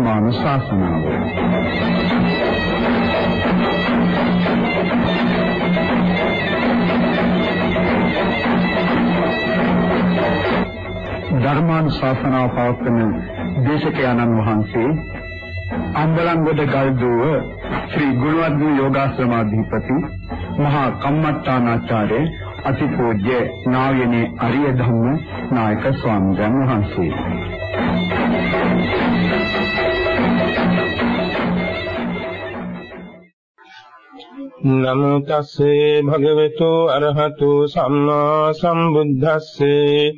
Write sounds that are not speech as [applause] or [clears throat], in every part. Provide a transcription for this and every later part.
මාන ශාසනාව. ධර්මානුශාසනාව පවත්වන දේශකයන්න් වහන්සේ අම්බලන්ගොඩ ගල්දුව ශ්‍රී ගුණවර්ධන යෝගාශ්‍රමාධිපති මහා කම්මට්ටානාචාර්ය අතිපූජ්‍ය නායනේ අරිය ධම්ම නායක ස්වාමීන් වහන්සේ. නමෝ තස්සේ භගවතු අරහතු සම්මා සම්බුද්දස්සේ.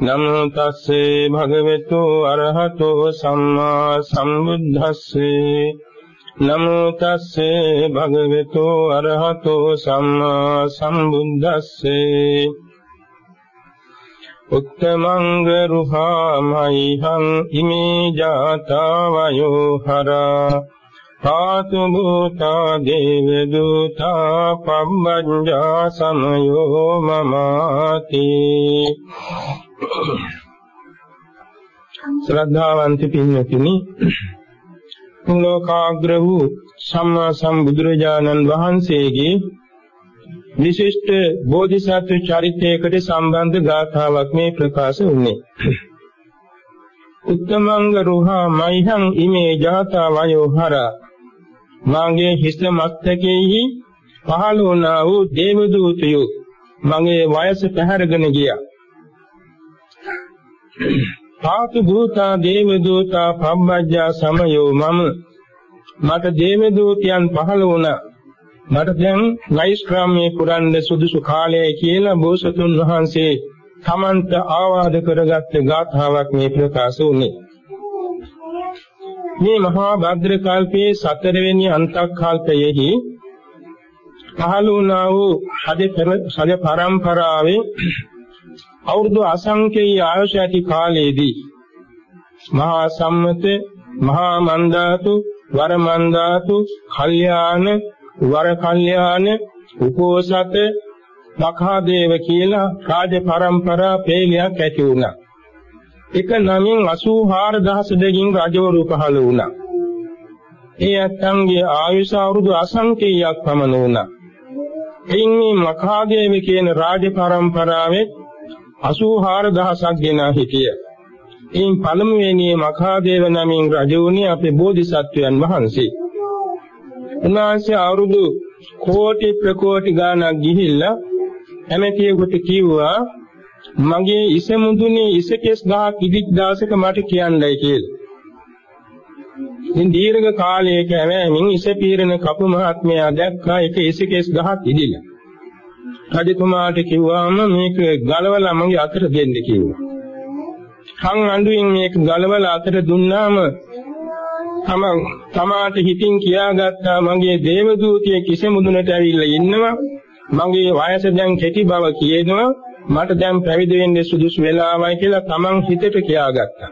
නමෝ තස්සේ භගවතු අරහතෝ සම්මා සම්බුද්දස්සේ. නමෝ තස්සේ භගවතු අරහතෝ සම්මා සම්බුද්දස්සේ. උත්තමංග රුහාමයිහං ඉමේ ජාතා වයෝ හරා පාතු භූතා දේව දූතා පබ්බංජා සමයෝ මමාති. ශ්‍රද්ධාවන්ත පින්වතුනි ලෝකාග්‍ර වූ සම්මා සම්බුදුරජාණන් වහන්සේගේ විශිෂ්ට බෝධිසත්ව චරිතයකට සම්බන්ධ ගාථාවක් මේ ප්‍රකාශ වුණේ. උත්තමංග රුහා මයිහං ඉමේ ජාතා වයෝ හරා මාගේ හිස මස්තකෙහි පහළ වුණා වූ දේවදූතයෝ මගේ වයස පැහැරගෙන ගියා. පාතු භූතා දේව දූතා පබ්බජ්ජා සමයෝ මම. මට දේව දූතයන් පහළ වුණා. මට දැන් නෛෂ්ක්‍රාම්‍ය පුරන්න සුදුසු කාලය කියලා බෝසතුන් වහන්සේ තමන්ට ආවාද කරගත් ගාථාවක් මේ ප්‍රකාශ වුණේ. මේ මහා භද්‍ර කල්පයේ සතරවෙනි අන්තක් කල්පයේහි පහළ වුණා වූ සද පරම්පරාවේ අවුරුදු අසංඛ්‍යයි ආයුෂ ඇති කාලයේදී මහා සම්මත මහා මන්දාතු වර මන්දාතු කල්යාණ වර කල්යාණ උපෝසත මඛාදේව කියලා රාජ පරම්පරා පේලියක් ඇති වුණා. එක නමින් 84000 දෙකින් රජවරු පහළ වුණා. ඒ ඇත්තන්ගේ ආයුෂ අවුරුදු අසංඛ්‍යයක් පමණ වුණා. එයින් මේ මඛාදේව කියන රාජ පරම්පරාවේ 84000ක් ගෙනා හිටිය. එයින් පළමුවෙනි මඛාදේව නමින් රජ වුණේ අපේ බෝධිසත්වයන් වහන්සේ. උන්වහන්සේ අවුරුදු කෝටි ප්‍රකෝටි ගාණක් ගිහිල්ලා ඇමතියෙකුට කිව්වා මගේ ඉස මුදුනේ ඉසකෙස් ගහක් ඉදික් දාසක මට කියන්නයි කියලා. ඉතින් දීර්ඝ කාලයක ඇවෑමින් ඉස පීරන කපු මහත්මයා දැක්කා එක ඉසකෙස් ගහක් ඉදිලා. රජතුමාට කිව්වාම මේක ගලවලා මගේ අතට දෙන්න කිව්වා. කන් අඬුවෙන් මේක ගලවලා අතට දුන්නාම තමන් තමාට හිතින් කියාගත්තා මගේ දේවදූතිය කිසමුදුනට ඇවිල්ලා ඉන්නවා මගේ වයස දැන් කෙටි බව කියනවා මට දැන් පැවිදි වෙන්න සුදුසු වෙලාවයි කියලා තමන් හිතට කියාගත්තා.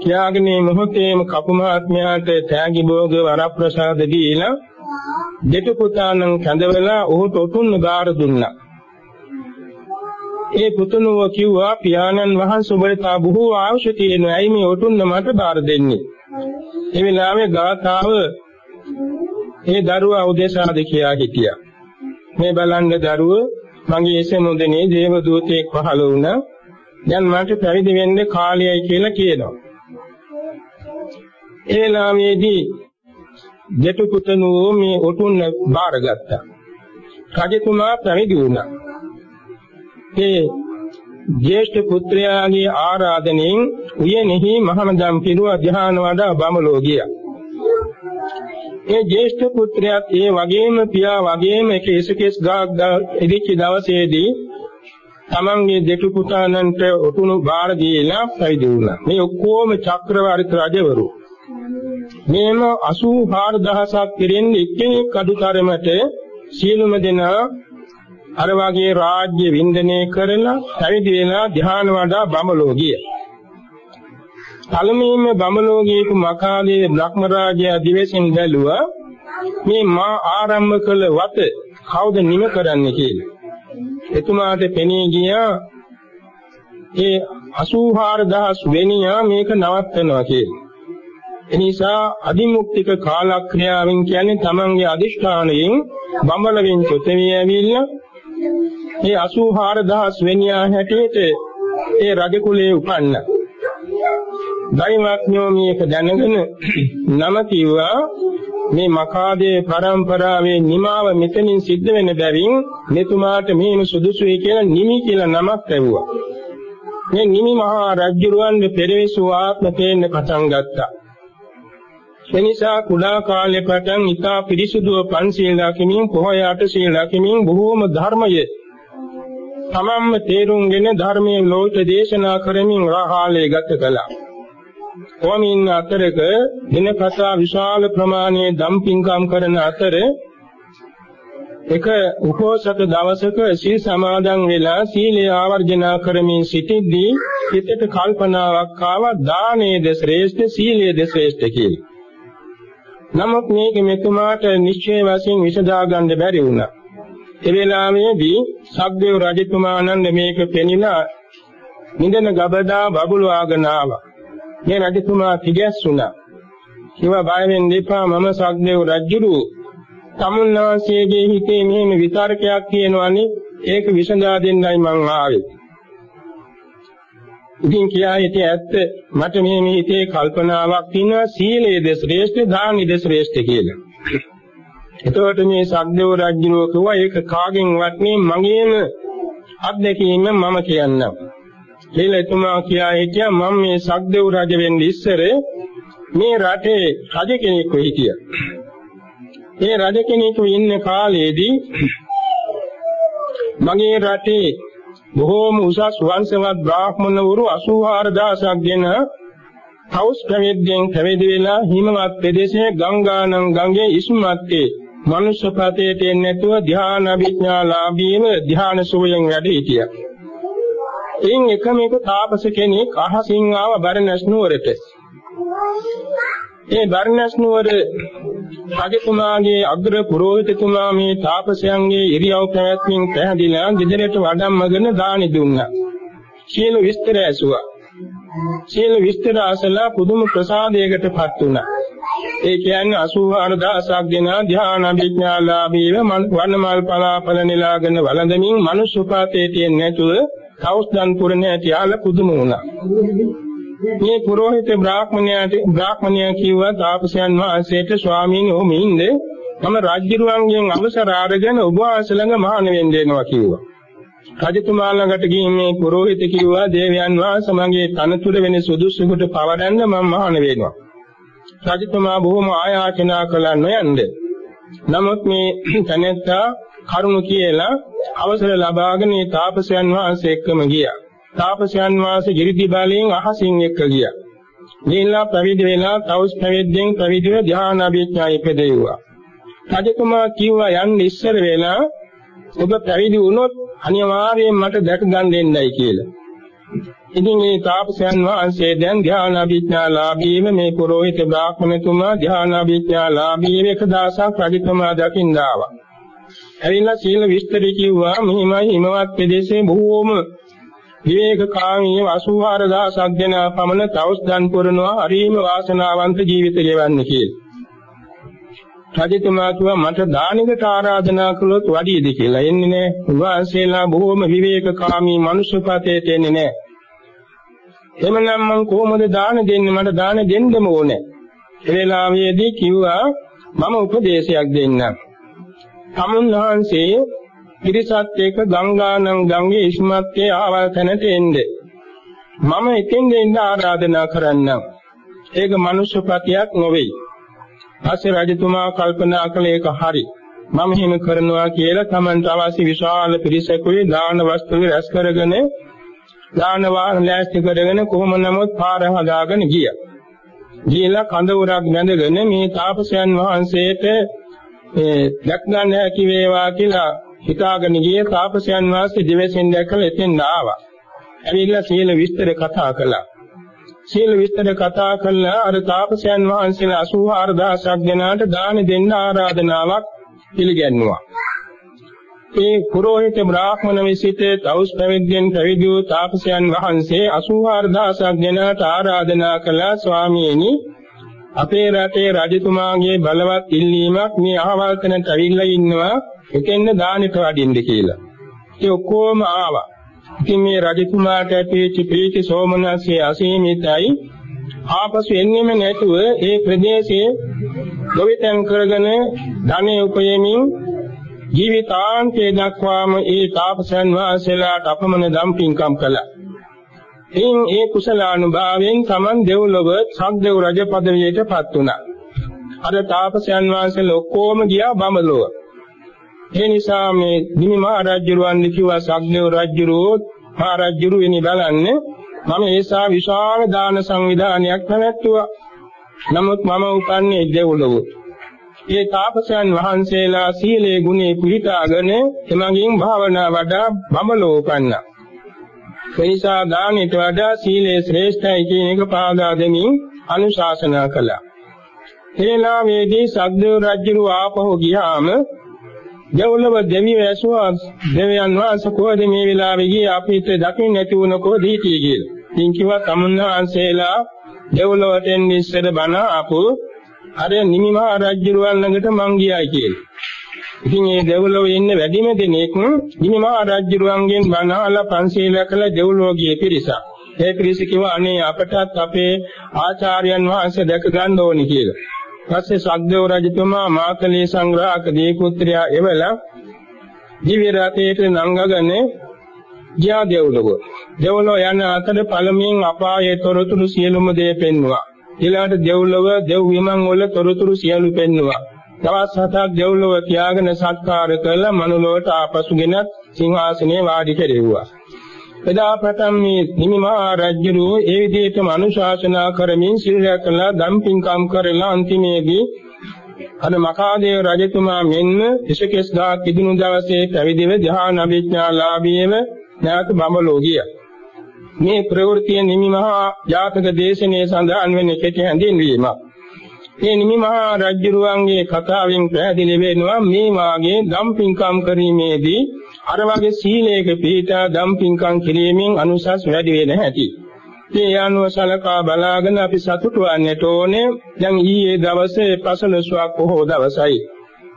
කියාගෙන මේ මොහොතේම කපුමාත්මයාට තෑගි භෝග වරප්‍රසාද දීලා දෙතු පුතාණන් කැඳවලා ඔහුට ඔටුන්න ගාර දුන්නා. ඒ පුතුණුව කිව්වා පියාණන් වහන්සේ ඔබට තා බොහෝ අවශ්‍ය තියෙනවා. ඇයි මේ ඔටුන්න මට බාර දෙන්නේ? ඒ වෙලාවේ ගාථාව ඒ දරුවා උදෙසාද කියා හිටියා. මේ බලන්න දරුව මගේ එසමුදනේ දේව දූතයෙක් පහළ වුණා. දැන් මට පැවිදි වෙන්න කාලයයි කියලා කියනවා. ඒ ලාමේදී දෙතු පුතණෝ මේ ඔටුන්න බාරගත්තා. රජතුමා පැවිදි වුණා. ඒ ජේෂ්ඨ පුත්‍රයාගේ ආරාධනෙන් උයනෙහි මහමදම් පිරුව ධ්‍යාන වඩා බමලෝ ගියා. ඒ ජේෂ්ඨ පුත්‍රයාත් ඒ වගේම පියා වගේම එක ඉසකෙස් ගාක් ඉදිච්ච දවසේදී තමන්ගේ දෙතු පුතාණන්ට ඔටුනු බාර දීලා පැවිදි වුණා. මේ ඔක්කොම චක්‍රවර්ති රජවරු. මේම 84000ක් කෙරෙන් එක්කෙනෙක් අඩුතරමට සීලුම දෙනා අර වගේ රාජ්‍ය වින්දනය කරලා පැවිදි වෙලා ධ්‍යාන වඩා බඹලෝ ගිය. පළමුවෙන්ම බඹලෝ ගියපු මකාලේ බ්‍රහ්ම රාජයා දිවසින් බැලුවා මේ මා ආරම්භ කළ වත කවුද නිම කරන්නේ කියලා. එතුමාට පෙනී ගියා ඒ 84000 වෙනියා මේක නවත්තනවා කියන්නේ. එනිසා අදිමුක්තික කාලක්‍රියාවෙන් කියන්නේ තමන්ගේ අදිෂ්ඨානයෙන් බඹලෙන් චොතවිය ඇවිල්ලා මේ 84000 වෙනියා හැටියට ඒ රජ කුලයේ උපන්න. දෛවඥෝ මේක දැනගෙන නම කිව්වා මේ මකාදේ පරම්පරාවේ නිමාව මෙතනින් සිද්ධ වෙන බැවින් මෙතුමාට මේම සුදුසුයි කියලා නිමි කියලා නමක් ලැබුවා. මේ නිමි මහා රජුරවන්ගේ පෙරවිසු ආත්ම තේන්න පටන් ගත්තා. එනිසා කුඩා කාලේ පටන් ඊතා පිරිසුදුව පන්සිල් රකිමින් පොහොය අටසිල් රකිමින් බොහෝම ධර්මයේ තමම්ම තේරුම්ගෙන ධර්මයේ ලෝක දේශනා කරමින් රාහාලේ ගත කළා. කොමින් අතරක දිනපතා විශාල ප්‍රමාණයේ දම්පින්කම් කරන අතර එක උපෝසත දවසක සීල් සමාදන් වෙලා සීලය ආවර්ජනා කරමින් සිටිද්දී හිතට කල්පනාවක් ආවා දානයේද ශ්‍රේෂ්ඨ සීලයේද ශ්‍රේෂ්ඨ කියලා. නමුත් මේක මෙතුමාට නිශ්චය වශයෙන් විසඳා ගන්න බැරි වුණා. ඒ වෙලාවේදී සක්දේව රජතුමාණන් මේක පෙනිලා නිදන ගබදා බබළුවාගෙන ආවා. මේ රජතුමා තිගැස්සුණා. කිව්වා බය වෙන්න එපා මම සක්දේව රජුරු තමුන්නාංශයේගේ හිතේ මෙහෙම විතර්කයක් තියෙනවනේ ඒක විසඳා දෙන්නයි මං ආවේ. ඉතින් කියා හිටිය ඇත්ත මට මේ මේ හිතේ කල්පනාවක් තියෙනවා සීලයේද ශ්‍රේෂ්ඨ දානෙද ශ්‍රේෂ්ඨ කියලා. එතකොට මේ සක්දේව රජුනෝ කිව්වා ඒක කාගෙන්වත් මේ මගේම අත්දැකීම මම කියන්නම්. කියලා එතුමා කියා හිටියා මම මේ සක්දේව රජ වෙන්න ඉස්සර මේ රටේ රජ කෙනෙක් හිටියා. මේ රජ කෙනෙකු ඉන්න කාලයේදී මගේ රටේ බොහෝම උසස් වංශවත් බ්‍රාහ්මණවරු 84000ක් ගෙන තවුස් ප්‍රවේදයෙන් පැවිදි වෙලා හිමවත් ප්‍රදේශයේ ගංගානම් ගඟේ ඉස්මත්තේ මනුෂ්‍ය ප්‍රතේට එන්නේ නැතුව ධ්‍යාන අභිඥාලාභීව ධ්‍යාන සුවයෙන් වැඩ හිටියා. එයින් එකම එක තාපස කෙනෙක් අහසින් ආව බරණැස් නුවරට. ඒ බරණැස් නුවර රජතුමාගේ අග්‍ර පුරෝහිතතුමා මේ තාපසයන්ගේ ඉරියව් පැවැත්මින් පැහැදිලා ගෙදරට වඩම්මගෙන දානි දුන්නා. සියලු විස්තර ඇසුවා. සියලු විස්තර අසලා පුදුම ප්‍රසාදයකටපත් වුණා. ඒ කියන්නේ 84000ක් දෙන ධ්‍යාන අභිඥාලාභීව වනමල් පලාපල නිලාගෙන වළඳමින් මනුෂ්‍ය පාතේ තියෙන්නේ නැතුව කෞස්දන් පුරණ ඇති ආල පුදුම වුණා. මේ පුරোহিত බ්‍රාහ්මණයාට බ්‍රාහ්මණයා කිව්වා තාපසයන් වහන්සේට ස්වාමීන් වහන්සේින්ද මම රාජ්‍යරුවන්ගෙන් අවසර අරගෙන ඔබ වහන්සේ ළඟ මහාන වෙන්න එනවා කිව්වා. රජතුමා ළඟට ගිහින් මේ පුරোহিত කිව්වා දේවයන් වහන්සේ මගේ තනතුර වෙන සුදුසුකට පවරන්න මම මහාන වෙනවා. රජතුමා බොහොම ආයාචනා කළා නොයන්ද. නමුත් මේ තැනැත්තා කරුණ කියලා අවසර ලබාගෙන තාපසයන් වහන්සේ එක්කම ගියා. තාපසයන් වහන්සේ ගිරිදි බලයෙන් අහසින් එක්ක ගියා. ගිහිල්ලා පැවිදි වෙලා තවුස් පැවිද්දෙන් පැවිදිව ධ්‍යාන අභිඥා ඉපදෙව්වා. රජකුමා කිව්වා යන්න ඉස්සර වෙලා ඔබ පැවිදි වුණොත් අනිවාර්යයෙන් මට දැක ගන්න දෙන්නයි කියලා. ඉතින් මේ තාපසයන් වහන්සේ දැන් ධ්‍යාන අභිඥා ලාභීව මේ පුරোহিত බ්‍රාහ්මණතුමා ධ්‍යාන අභිඥා ලාභීව එක දවසක් රජතුමා දකින්න ආවා. ඇවිල්ලා සීල විස්තර කිව්වා මෙහිමයි හිමවත් ප්‍රදේශයේ බොහෝම විවේක කාමී 84000ක් දෙන පමණ තවස් දන් පුරනවා හරිම වාසනාවන්ත ජීවිත ගෙවන්න කියලා. රජතුමා කිව්වා මට දානෙකට ආරාධනා කළොත් වඩියද කියලා. එන්නේ නැහැ. උන්වහන්සේලා බොහෝම විවේක කාමී මනුෂ්‍යපතේට එන්නේ නැහැ. එමනම් මං කොහොමද දාන දෙන්නේ? මට දාන දෙන්නම ඕනේ. ඒ වෙලාවේදී කිව්වා මම උපදේශයක් දෙන්නම්. තමුන්වහන්සේ පිරිසත් එක්ක ගංගානම් ගංගේ ඉස්මත්තේ ආවල් තැනට එන්නේ. මම එතෙන් දෙන්න ආරාධනා කරන්නම්. ඒක මනුෂ්‍ය ප්‍රතියක් නොවේ. පස්සේ රජතුමා කල්පනා කළ ඒක හරි. මම හිම කරනවා කියලා Tamanට අවශ්‍ය විශාල පිරිසකුයි දාන වස්තු රැස් කරගෙන දාන වාහන ලෑස්ති කරගෙන කොහොම නමුත් පාර හදාගෙන ගියා. ගියලා කඳවුරක් බැඳගෙන මේ තාපසයන් වහන්සේට ඒ දැක් ගන්න හැකි වේවා කියලා හිතාගෙන ගියේ තාපසයන් වහන්සේ දිවසින් දැකලා එතෙන් ආවා. ඇවිල්ලා සීල විස්තර කතා කළා. සීල විස්තර කතා කළා අර තාපසයන් වහන්සේලා 84000ක් දෙනාට දාන දෙන්න ආරාධනාවක් පිළිගන්නවා. ඒ පුරෝහිත බ්‍රාහ්මණ විසිත තවුස් පැවිද්දෙන් පැවිදි වූ තාපසයන් වහන්සේ 84000ක් දෙනාට ආරාධනා කළා ස්වාමීනි අපේ රටේ රජතුමාගේ බලවත් ඉල්ලීමක් මේ අහවල් තැනට ඇවිල්ලා ඉන්නවා එතෙන්ද දානෙට වඩින්න කියලා. ඒ ඔක්කොම ආවා. ඉතින් මේ රජතුමාට ඇතිවෙච්ච ප්‍රීති සෝමනස්සේ අසීමිතයි. ආපසු එන්නෙම නැතුව ඒ ප්‍රදේශයේ ගොවිතැන් කරගෙන ධනෙ උපයමින් ජීවිතාන්තය දක්වාම ඒ තාපසයන් වහන්සේලාට අපමණ දම්පින්කම් කළා. එයින් ඒ කුසලානුභාවයෙන් Taman දෙව්ලොව සක්දෙව් රජ පදවියටපත් වුණා. අර තාපසයන් වහන්සේලා ඔක්කොම ගියා බඹලොව. ඒ නිසා මේ නිමි මහ රජුරුවන් කිව්වා සක්දෙව් රජුරෝ මහ රජුරු වෙනි බලන්නේ මම ඒසා විශාල දාන සංවිධානයක් පැවැත්තුවා. නමුත් මම උපන්නේ දෙව්ලොව. ඒ තාපසයන් වහන්සේලා සීලේ ගුණේ පිළිතාගෙන එමගින් භාවනා වඩා බඹලෝ උපන්නා. එනිසා දානෙට වඩා සීලේ ශ්‍රේෂ්ඨයි කියන එක පාදා දෙමින් අනුශාසනා කළා. හේලාවේදී සග්දේව රජු ආපහු ගියාම දෙව්ලොව දෙවියෝ ඇසුවා දෙවියන් වහන්සේ කොහෙද මේ වෙලාවේ ගියේ අපිට දකින්න නැති වුණ කොහෙද හිටියේ කියලා. ඉතින් කිව්වා තමුන්වහන්සේලා දෙව්ලොවට එන්නේ ඉස්සර බණ ආපු අර නිමිමහා රජුරුවන් ළඟට මං ගියයි කියලා. ඉතින් මේ දෙව්ලොවේ ඉන්න වැඩිම දෙනෙක් නිමිමහා රජුරුවන්ගෙන් බණ අහලා පන්සීල කළ දෙව්ලොව ගියේ පිරිසක්. ඒ පිරිස කිව්වා අනේ අපටත් අපේ ආචාර්යයන් වහන්සේ දැක ගන්න ඕනි කියලා. පස්සේ සග්දේව රජතුමා මාතලේ සංග්‍රහක දීපුත්‍රයා එවලා දිව්‍ය රථයට නංගගෙන ගියා දෙව්ලොව. දෙව්ලොව යන අතර පළමුවෙන් අපායේ තොරතුරු සියලුම දේ පෙන්වුවා. ඊළඟට දෙව්ලොව දෙව් විමන් වල තොරතුරු සියලු පෙන්වුවා. දවස් හතක් දෙව්ලොව තියාගෙන සත්කාර කළා මනුලොවට ආපසුගෙන සිංහාසනේ වාඩි කෙරෙව්වා. එදා පටන් මේ නිමිමහා රජුරෝ ඒ විදිහටම අනුශාසනා කරමින් සිල් රැකලා දම්පින්කම් කරලා අන්තිමේදී අර මකාදේව රජතුමා මෙන්න ඉසකෙස් දා කිදුණු දවසේ පැවිදිව ධ්‍යාන අභිඥාලාභීව නැවත බඹලෝ ගියා. මේ ප්‍රවෘත්තිය නිමිමහා ජාතක දේශනේ සඳහන් වෙන කෙටි හැඳින්වීමක්. මේ නිමිමහා රජුරුවන්ගේ කතාවෙන් පැහැදිලි වෙනවා මේ වාගේ දම්පින්කම් කිරීමේදී අර වගේ සීලයක පිළිපදා දම්පින්කම් කිරීමෙන් අනුසස් වැඩි වෙන හැටි. මේ අනුව සලකා බලාගෙන අපි සතුටු වන්නට ඕනේ. දැන් ඊයේ දවසේ පසළොස්වක් පොහොව දවසයි.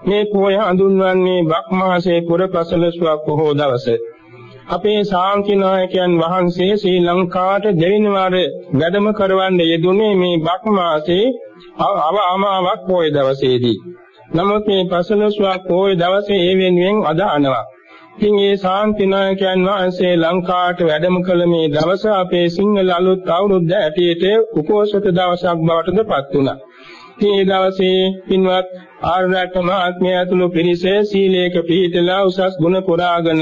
මේ පොය හඳුන්වන්නේ බක් මාසයේ පුර පසළොස්වක් පොහොව දවසේ. අපේ ශාන්ති නායකයන් වහන්සේ ශ්‍රී ලංකාවට දෙවෙනි වාර වැඩම කරවන්න යෙදුනේ මේ බක් මාසයේ අමාවක් පොය දවසේදී. නමුත් මේ පසළොස්වක් පොය දවසේ ඒ වෙනුවෙන් අදහනවා. ඉතින් මේ ශාන්ති නායකයන් වහන්සේ ලංකාවට වැඩම කළ මේ දවස අපේ සිංහල අලුත් අවුරුද්ද ඇටියට උපෝසත දවසක් බවට පත් වුණා. මේ දවසේ පින්වත් ආර්යරත්න මහත්මය ඇතුළු පිරිස සීලයක පිළිපදලා උසස් ගුණ පුරාගෙන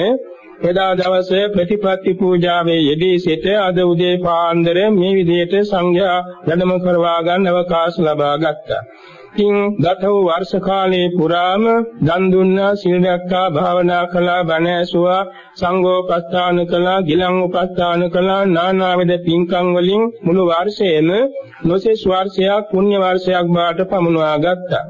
එදා දවසේ ප්‍රතිපත්ති පූජාවේ යෙදී සිට අද උදේ පාන්දර මේ විදිහට සංඝයා වැඩම කරවා ගන්න අවකාශ ලබා ගත්තා. ඉතින් ගත වූ වර්ෂ කාලයේ පුරාම දන් දුන්නා සිල් රැක්කා භාවනා කළා බණ ඇසුවා සංඝෝපස්ථාන කළා ගිලන් උපස්ථාන කළා නානාවිද පින්කම් වලින් මුළු වර්ෂයේම නොසෙස් වර්ෂයක් පුණ්‍ය වර්ෂයක් බවට පමුණවා ගත්තා.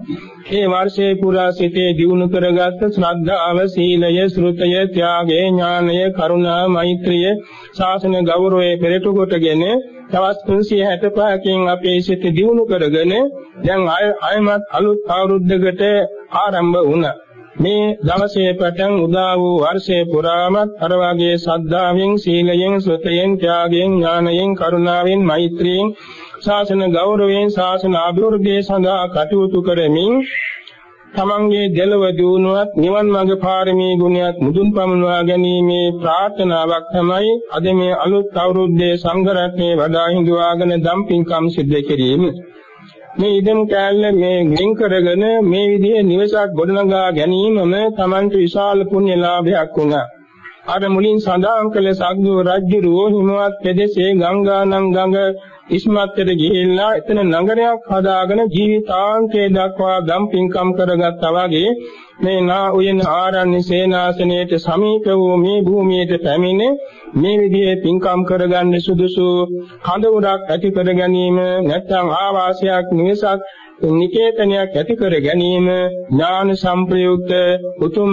මේ වර්ෂයේ පුරා සිටේ දිනු කරගත් ශ්‍රද්ධාව සීලය ශ්‍රුතය ත්‍යාගය ඥානය කරුණා මෛත්‍රිය ශාසන ගෞරවයේ පෙරටු කොටගෙන දවස් 365කින් අපේ සිත දිනු කරගෙන දැන් ආයමත් අලුත් අවුරුද්දකට ආරම්භ වුණා. මේ දවසේ පටන් උදා වූ වර්ෂයේ පුරාමත් අර වාගේ සද්ධාවෙන් සීලයෙන් සුතයෙන් ත්‍යාගයෙන් ඥානයෙන් කරුණාවෙන් මෛත්‍රියෙන් ශාසන ගෞරවයෙන් ශාසන අභිවෘද්ධිය සඳහා කටයුතු කරමින් තමන්ගේ දෙලව දියුණුවත් නිවන් මාර්ග පාරමී ගුණයක් මුදුන් පමුණවා ගැනීමේ ප්‍රාර්ථනාවක් තමයි අද මේ අලුත් අවුරුද්දේ සංඝ රත්නයේ වඩා හිඳුවාගෙන දම්පින්කම් සිද්ධ කිරීම. මේ ඉදම් කැලල මේ ගෙන් කරගෙන මේ විදිහේ නිවසක් ගොඩනගා ගැනීමම තමන්ට විශාල පුණ්‍ය ලාභයක් වුණා. අර මුලින් සඳහන් කළ සග්ගු රජ්ජුරුව හිමවත් ප්‍රදේශයේ ගංගානම් ගඟ ඉස්මත්තට ගිහිල්ලා එතන නගරයක් හදාගෙන ජීවිතාන්තය දක්වා ගම් පින්කම් කරගත්තා වගේ මේ නා උයන ආරණ්‍ය සේනාසනයේට සමීප වූ මේ භූමියට පැමිණ මේ විදිහේ පින්කම් කරගන්න සුදුසු කඳවුරක් ඇති කර ගැනීම නැත්නම් ආවාසයක් නිවසක් නිකේතනයක් ඇති කර ගැනීම ඥාන සංප්‍රයුක්ත උතුම්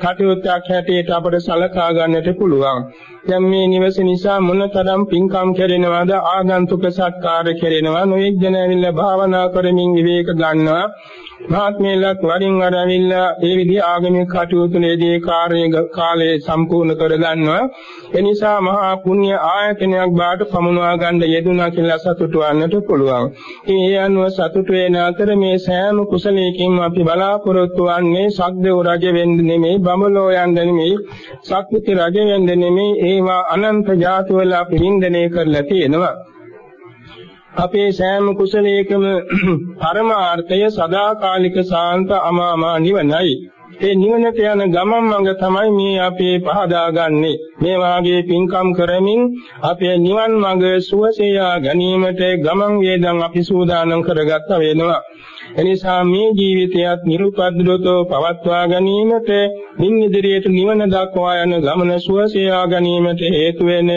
කටයුත්තක් හැටියට අපට සලකා ගන්නට පුළුවන්. දැන් මේ නිවස නිසා මොනතරම් පින්කම් කෙරෙනවද ආගන්තුක සත්කාර කෙරෙනවා නොයෙක් ජන ඇවිල්ලා භාවනා කරමින් විවේක ගන්නවා මහත්මයලක් වරින් වර ඇවිල්ලා ඒ විදිහ ආගමික කටයුතුලේදී කාර්ය කාලය සම්පූර්ණ කරගන්නවා ඒ නිසා මහා පුණ්‍ය ආයතනයක් බාට පමුණවා ගන්න යෙදුණා කියලා සතුටු වන්නට පුළුවන්. ඒ අනුව සතුටු වෙන අතර මේ සෑම කුසලයකින් අපි බලාපොරොත්තු වන්නේ සක්දේව රජ වෙන්න නෙමෙයි බඹලෝ යන්න නෙමෙයි සක්විති රජ වෙන්න නෙමෙයි ඒවා අනන්ත ජාති වල අපි වින්දනය කරලා තියෙනවා. අපේ සෑම කුසලයකම [clears throat] පරමාර්ථය සදාකාලික සාන්ත අමාමා නිවනයි. ඒ නිවනට යන ගමන් මඟ තමයි මේ අපේ පහදාගන්නේ. මේ වාගේ පින්කම් කරමින් අපේ නිවන් මඟ සුවසේ ගැනීමට ගමන් වේදන් අපි සූදානම් කරගත්ත වෙනවා. එනිසා මේ ජීවිතයත් නිරුපද්‍රතෝ පවත්වා ගැනීමට මින් ඉදිරියට නිවන දක්වා යන ගමන සුවසේ ගැනීමට හේතු වෙන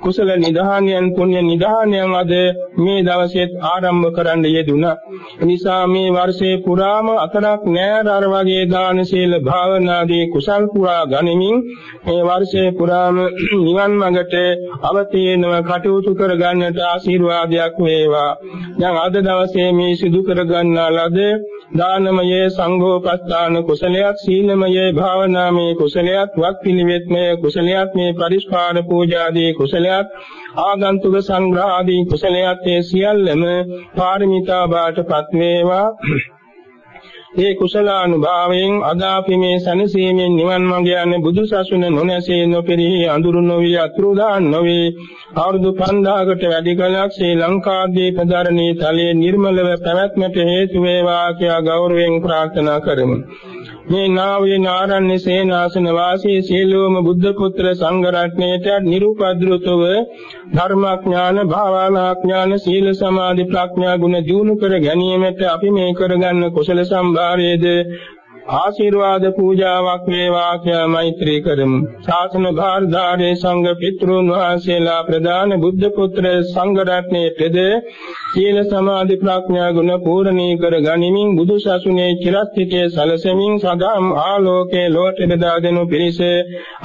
කුසල නිධානයන් පුණ්‍ය නිධානයන් අද මේ දවසේත් ආරම්භ කරන්න යෙදුණා. නිසා මේ වර්ෂේ පුරාම අතරක් නෑර අර වගේ දාන සීල භාවනාදී කුසල් පුරා ගනිමින් මේ වර්ෂේ පුරාම [clears throat] නිවන් මඟට අවතීනව කටයුතු කර ගන්නට ආශිර්වාදයක් වේවා. දැන් අද දවසේ මේ සිදු කර ගන්නා ලද දානමයේ සංඝෝපස්ථාන කුසලයක් සීලමයේ භාවනාමේ කුසලයක් වක් පිළිවෙත්මය කුසලයක් මේ පරිස්කාර පූජාදී කුසලයක් කුසලයක් ආගන්තුක සංග්‍රහ ආදී කුසලයක් ඒ සියල්ලම පාරමිතා බාටපත් වේවා. ඒ කුසලානුභාවයෙන් අද අපි මේ සනසීමෙන් නිවන් මඟ යන්නේ බුදු සසුන නොනැසී නොපෙරී අඳුරු නොවි අතුරුදාන් නොවි. අවුරුදු 5000කට වැඩි කලක් ශ්‍රී ලංකාද්වීප ධරණී තලයේ නිර්මලව පැවැත්මට හේතු වේවා කියා ගෞරවයෙන් ප්‍රාර්ථනා කරමු. මේ නාවයේ නාරණ්‍ය සේනාසන වාසී සීලෝම බුද්ධ පුත්‍ර සංඝ රත්නයේට නිරුපද්‍රතව ධර්මඥාන භාවනාඥාන සීල සමාධි ප්‍රඥා ගුණ දියුණු කර ගැනීමට අපි මේ කරගන්න කුසල සම්භාරයේද ආශිර්වාද පූජාවක් වේවා කියලා මෛත්‍රී කරමු. ශාසන භාරධාරී සංඝ පිතෘන් වහන්සේලා ප්‍රදාන බුද්ධ පුත්‍ර සංඝ රත්නයේද සීල සමාධි ප්‍රඥා ගුණ පූර්ණී කර ගනිමින් බුදු සසුනේ චිරස්ථිතේ සලසමින් සදාම් ආලෝකේ ලෝට බෙදා දෙනු පිණිස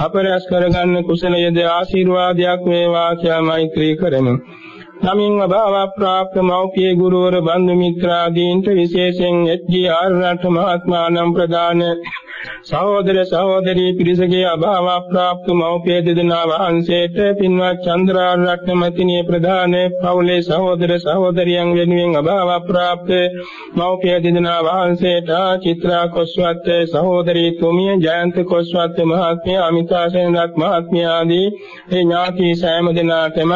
අපරස් කරගන්න කුසලයේද ආශිර්වාදයක් වේවා කියලා මෛත්‍රී කරමු. නමින් අභාව ප්‍රාප්ත මෞපිය ගුරුවර බන්දු මිත්‍රාදීන්ට විශේෂයෙන් එච්.ජී. ආරණට මහත්මානම් ප්‍රදාන සහෝදර සහෝදරී පිරිසගේ අභාව ප්‍රාප්ත මෞපිය දෙදෙනා වහන්සේට පින්වත් චන්ද්‍රාරත්න මතිනිය ප්‍රදාන පවුලේ සහෝදර සහෝදරියන් වෙනුවෙන් අභාව ප්‍රාප්ත මෞපිය දෙදෙනා වහන්සේට චිත්‍රා කොස්වත් සහෝදරී තුමිය ජයන්ත කොස්වත් මහත්මිය අමිතා සේනරත් මහත්මිය ආදී ඒ ඥාති සෑම දෙනාටම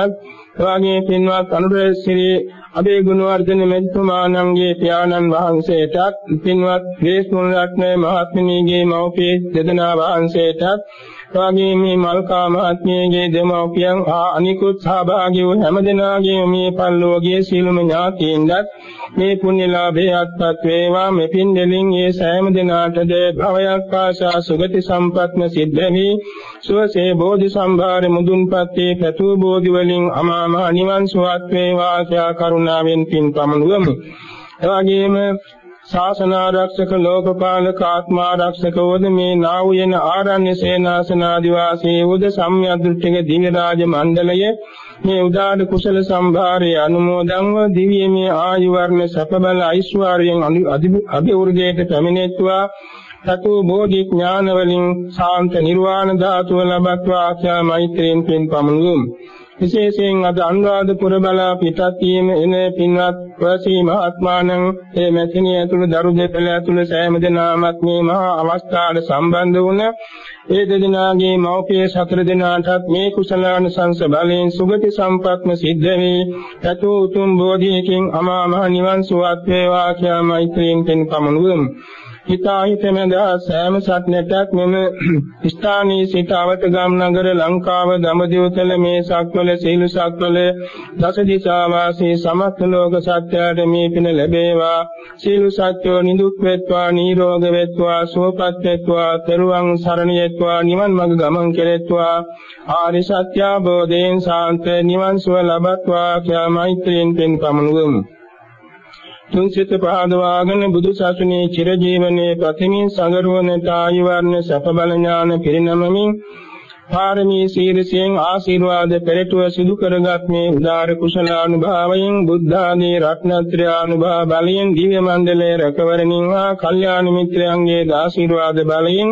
එවාගේ පින්වත් අනුරශ්‍රී අබේ ගුණවර්ධන මෙතුමාණන්ගේ පියාණන් වහන්සේටත් පින්වත් දේශමුණ රත්නේ මහත්මියගේ මව්පිය දෙදෙනා වහන්සේටත් එවාගේ මේ මල්කා මහත්මියගේ දෙමව්පියන් ආ අනිකුත් සහභාගී වූ හැමදෙනාගේ මේ පල්ලෝගේ සීලම ඥාතීන්වත් මේ පුණ්‍යලාභේ අත්පත් වේවා. මෙපින් දෙලින් ඒ සෑම දිනාටද භවයක් ආශා සුගති සම්පත්ම සිද්ධ වී සුවසේ බෝධි සම්භාර මුදුන්පත් වේ පැතු බෝධි වලින් අමාම නිවන් සුවත් වේවා. ආශා කරුණාවෙන් පින් පමනුවමු එවැගේම ශාසන ආරක්ෂක ලෝකපාලක ආත්මාරක්ෂක වද මේ නා වූ ආරණ්‍ය සේනාසන ආදිවාසී උද සම්්‍යදෘෂ්ටික දිව්‍ය රාජ මණ්ඩලය මේ උදාන කුසල සම්භාරයේ අනුමෝදන්ව දිව්‍යමය ආයු වර්ණ සප බල ඓශ්වර්යයෙන් අභිවෘද්ධියට පැමිණෙත්වා. සතු බෝධි ඥාන වලින් සාන්ත නිර්වාණ ධාතුව ලබත්වා. ආඛ්‍යා මෛත්‍රියෙන් පින් පමුණුම් විශේෂයෙන් අද අනුරාධපුර බලා පිටත් වීම එන පින්වත් වසී මහත්මාණන් ඒ මෙතනිය ඇතුළු දරු දෙපළ ඇතුළු සෑම දෙනාමත් මේ මහා අවස්ථාවට සම්බන්ධ වුණ ඒ දෙදෙනාගේ මෞපිය සතර දෙනාටත් මේ කුසලාන සංස බලයෙන් සුගති සම්පත්ම සිද්ධ වේ. යතු උතුම් බෝධියකින් අමා මහ නිවන් සුවත් වේවා කියා මෛත්‍රියෙන් පෙන් පමනුවමු. හිතා හිතමදා සෑම සත්නටක් මෙම ස්ථානීය සිට අවත ගම් නගර ලංකාව දඹදිවතල මේ සක්වල සීල සක්වල දස දිසා වාසී සමස්ත ලෝක සත්‍යයට මේ පින ලැබේවා. සීල සත්‍යෝ නිදුක් වෙත්වා නිරෝග වෙත්වා සුවපත් වෙත්වා තෙරුවන් සරණ යෙත්වා නිවන් මඟ ගමන් කෙරෙත්වා. ආරි සත්‍ය අවබෝධයෙන් සාන්ත නිවන් සුව ලබත්වා කියා මෛත්‍රියෙන් පින් පමුණුවමු. තුන්සිත පහදවාගෙන බුදු සසුනේ චිරජීවනයේ ප්‍රතිමින් සංගරුවනට ආයු වර්ණ සැප බල ඥාන පිරිනමමින් පාරමී සීරසියෙන් ආශිර්වාද පෙරටුව සිදු කරගත් මේ උදාර කුසලානුභාවයෙන් බුද්ධ ආදී රත්නත්‍රය අනුභව බලයෙන් දිව්‍ය මණ්ඩලයේ රැකවරණින් හා කල්යාණ මිත්‍රයන්ගේ ආශිර්වාද බලයෙන්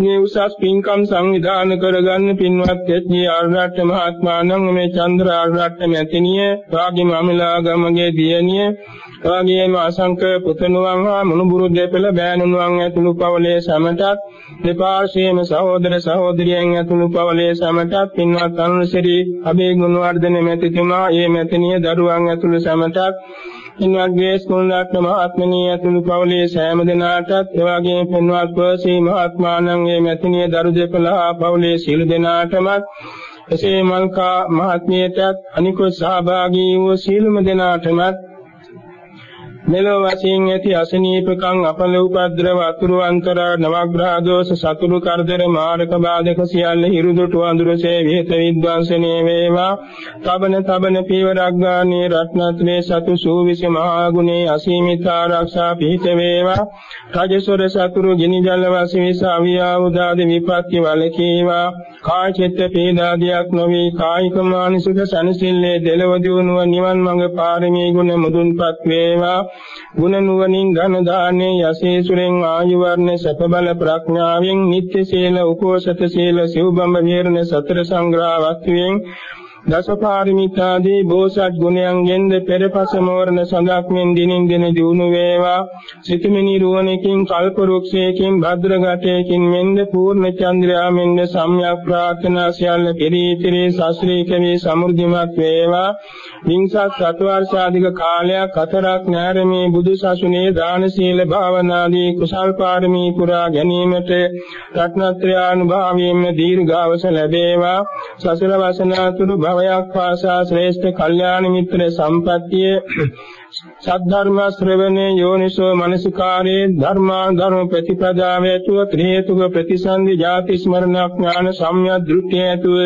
මේ උසස් පින්කම් සංවිධානය කරගන්න පින්වත් එච්.ජී. ආරණ්‍ය මහත්මයාණන් මේ චන්ද්‍ර ආරණ්‍ය මැතිණිය, රාගි මමලා ගමගේ දියණිය, රාගියේම අසංක පුතණුවන් හා මුණුබුරු දෙපළ බෑණුනුවන් ඇතුළු පවලේ සමටත්, දෙපාර්ශ්වයේම සහෝදර සහෝදරියන් ඇතුළු පවලේ සමටත් පින්වත් අනුසරි අබේ ගුණවර්ධන මැතිතුමා, ඒ මැතිණිය දරුවන් ඇතුළු සමටත් පින්වත් ග්‍රේස් කුණාත්ම මහත්මණී ඇතුළු පවුලේ සෑම දෙනාටත් එවාගේ පින්වත් පර්සී මහත්මාණන්ගේ මැතිණිය දරු දෙපළා පවුලේ සියලු දෙනාටමත් එසේ මල්කා මහත්මියටත් අනිකුත් සහභාගී වූ සියලුම දෙනාටමත් මෙලොව වශයෙන් ඇති අසනීපකම් අපල උපද්‍රව අතුරු අන්තරා නවග්‍රහ දෝෂ සතුරු කරදර මාරක බාධක සියල්ල හිරුදුට වඳුරසේ විහෙත විද්වාංශනේ වේවා. තබන තබන පීවරක් ගානේ රත්නත්‍රේ සතු සූවිස මහා ගුණේ අසීමිත ආරක්ෂා පිහිට වේවා. රජසොර සතුරු ගිනි ජල වශයෙන් අවියා උදාද විපත්ති වලකීවා කාය චිත්ත පීඩාදියක් නොවේ කායික මානසික සනසිල්ලේ දෙලව දිනුව නිවන් මඟ පාරමී ගුණ මුදුන්පත් වේවා. ගුණ නුවණින් ධන දානේ යසීසුරෙන් ආයු වර්ණ සැප බල ප්‍රඥාවෙන් නිත්‍ය සීල උපෝසත සීල සිව්බඹ විහරණ සතර සංග්‍රහ වස්තුවෙන් දසපාරමිතාදී බෝසත් ගුණයන්ගෙන්ද පෙරපස මෝරණ සඳක් මෙන් දිනින් දින දිනු වේවා. සිතමිනි රුවණකින් කල්ප රුක්ෂයකින් භද්‍ර ගතයකින් මෙන්ද පූර්ණ චන්ද්‍රයා මෙන්ද සම්‍යක් ප්‍රාර්ථනා සියල්ල පිරීතිරේ ශාස්ත්‍රීය කමේ සමෘද්ධිමත් වේවා. විංසත් සතවර්ෂාධික කාලයක් අතරක් නැරමේ බුදු සසුනේ දාන සීල භාවනාදී කුසල් පාරමී පුරා ගැනීමට රත්නත්‍රානුභාවයෙන්ම දීර්ඝාවස ලැබේවා. සසල වසනාතුරු භවයක් පාසා ශ්‍රේෂ්ඨ කල්යාණ මිත්‍ර සම්පත්තිය සද්ධර්ම ශ්‍රවණේ යෝනිසෝ මනසිකාරේ ධර්මා ධර්ම ප්‍රතිපදාවේ තුව ත්‍රිහේතුක ප්‍රතිසන්දි ජාති ස්මරණ ඥාන සම්‍යක් දෘෂ්ටි හේතුව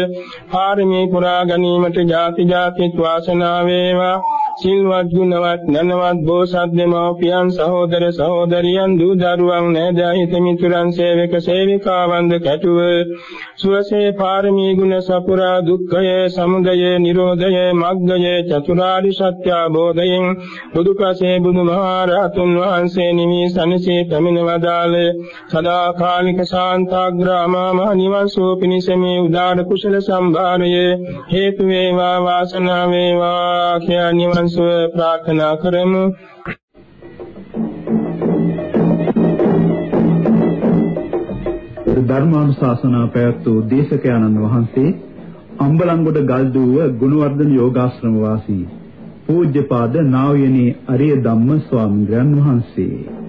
පාරමී පුරා ගැනීමට ජාති ජාති වාසනා වේවා. සිල්වත් ගුණවත් නනවත් බෝසත් දෙමව්පියන් සහෝදර සහෝදරියන් දූ දරුවන් නෑදෑයිත මිතුරන් සේවක සේවිකාවන්ද කැටුව සුවසේ පාරමී ගුණ සපුරා දුක්ඛය සමුදය නිරෝධය මග්ගය චතුරාරි සත්‍ය අවබෝධයෙන් බුදුපසේ බුදුමහරහතුන් වහන්සේ නිමි සනසේ පැමිණ වදාළ සදාකාලික ශාන්තාග්‍රාමා මහ නිවන් සුව පිණිස මේ උදාර කුසල සම්භාරය හේතු වේවා වාසනාව වේවා කියා නිවන් සුව ප්‍රාර්ථනා කරමු. ධර්මානුශාසනා පැවැත්වූ දේශකයන්න් වහන්සේ අම්බලන්ගොඩ ගල්දුව ගුණවර්ධන යෝගාශ්‍රම වාසී පූජ්‍යපාද නා වූ යනේ අරිය ධම්ම ස්වාමීන් වහන්සේ